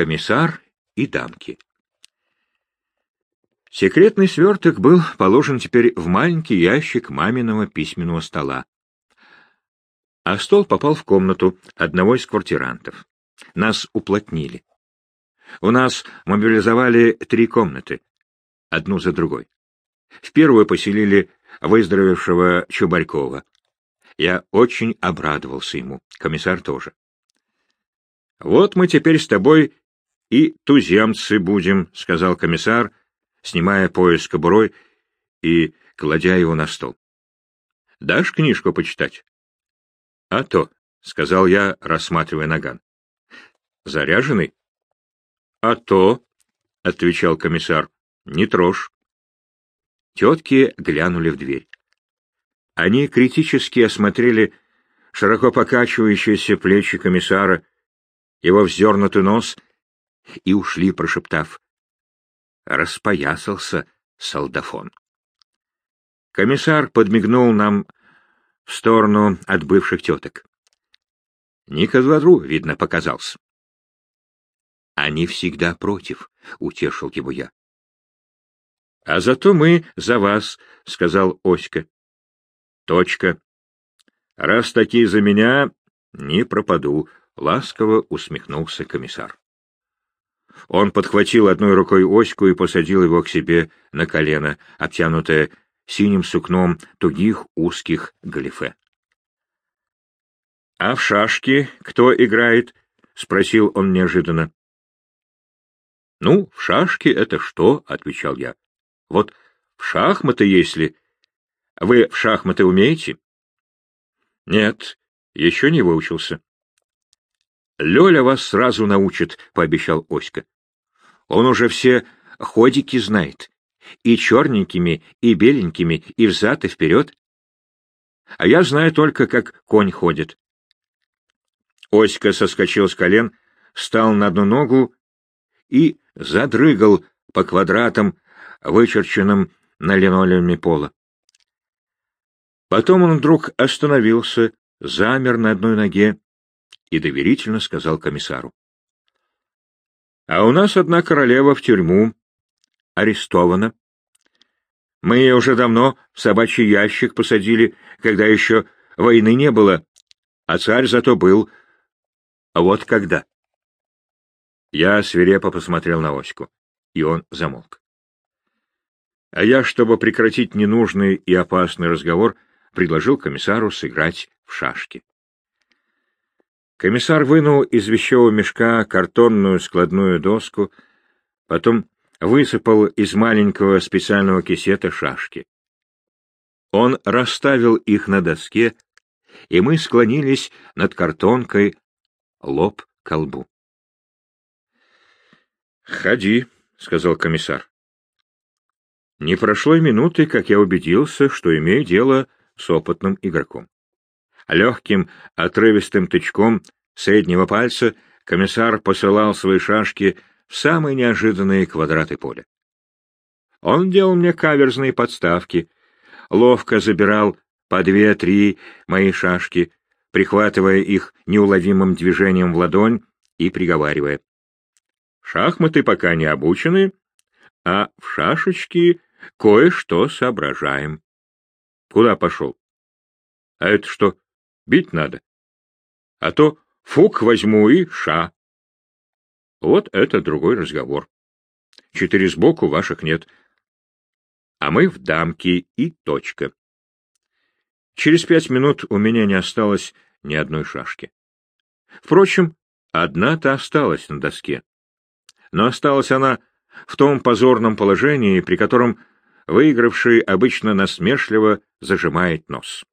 комиссар и дамки. Секретный сверток был положен теперь в маленький ящик маминого письменного стола. А стол попал в комнату одного из квартирантов. Нас уплотнили. У нас мобилизовали три комнаты, одну за другой. В первую поселили выздоровевшего Чубарькова. Я очень обрадовался ему, комиссар тоже. «Вот мы теперь с тобой и туземцы будем», — сказал комиссар, снимая пояс кобурой и кладя его на стол. «Дашь книжку почитать?» «А то», — сказал я, рассматривая наган. «Заряженный?» «А то», — отвечал комиссар, — «не трожь». Тетки глянули в дверь. Они критически осмотрели широко покачивающиеся плечи комиссара, его вздернутый нос и ушли, прошептав. Распоясался солдафон. Комиссар подмигнул нам в сторону от бывших теток. Не козлодру, видно, показался. Они всегда против, — утешил его я. — А зато мы за вас, — сказал Оська. — Точка. Раз такие за меня, не пропаду, — ласково усмехнулся комиссар. Он подхватил одной рукой оську и посадил его к себе на колено, обтянутое синим сукном тугих узких галифе. — А в шашки кто играет? — спросил он неожиданно. — Ну, в шашки это что? — отвечал я. — Вот в шахматы, если... Вы в шахматы умеете? — Нет, еще не выучился. Лёля вас сразу научит, — пообещал Оська. Он уже все ходики знает. И черненькими, и беленькими, и взад, и вперед. А я знаю только, как конь ходит. Оська соскочил с колен, встал на одну ногу и задрыгал по квадратам, вычерченным на линолеуме пола. Потом он вдруг остановился, замер на одной ноге и доверительно сказал комиссару. — А у нас одна королева в тюрьму. Арестована. Мы ее уже давно в собачий ящик посадили, когда еще войны не было, а царь зато был. А вот когда. Я свирепо посмотрел на Оську, и он замолк. А я, чтобы прекратить ненужный и опасный разговор, предложил комиссару сыграть в шашки. Комиссар вынул из вещевого мешка картонную складную доску, потом высыпал из маленького специального кисета шашки. Он расставил их на доске, и мы склонились над картонкой лоб к колбу. «Ходи», — сказал комиссар. Не прошло и минуты, как я убедился, что имею дело с опытным игроком. Легким, отрывистым тычком среднего пальца комиссар посылал свои шашки в самые неожиданные квадраты поля. Он делал мне каверзные подставки, ловко забирал по две-три мои шашки, прихватывая их неуловимым движением в ладонь и приговаривая. Шахматы пока не обучены, а в шашечки кое-что соображаем. Куда пошел? А это что, бить надо? А то фук возьму и ша. Вот это другой разговор. Четыре сбоку ваших нет. А мы в дамке и точка. Через пять минут у меня не осталось ни одной шашки. Впрочем, одна-то осталась на доске. Но осталась она в том позорном положении, при котором выигравший обычно насмешливо зажимает нос.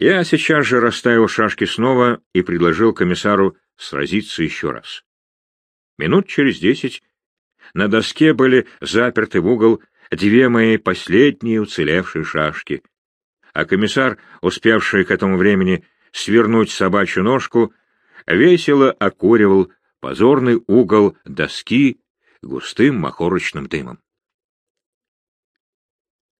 Я сейчас же расставил шашки снова и предложил комиссару сразиться еще раз. Минут через десять на доске были заперты в угол две мои последние уцелевшие шашки, а комиссар, успевший к этому времени свернуть собачью ножку, весело окуривал позорный угол доски густым махорочным дымом.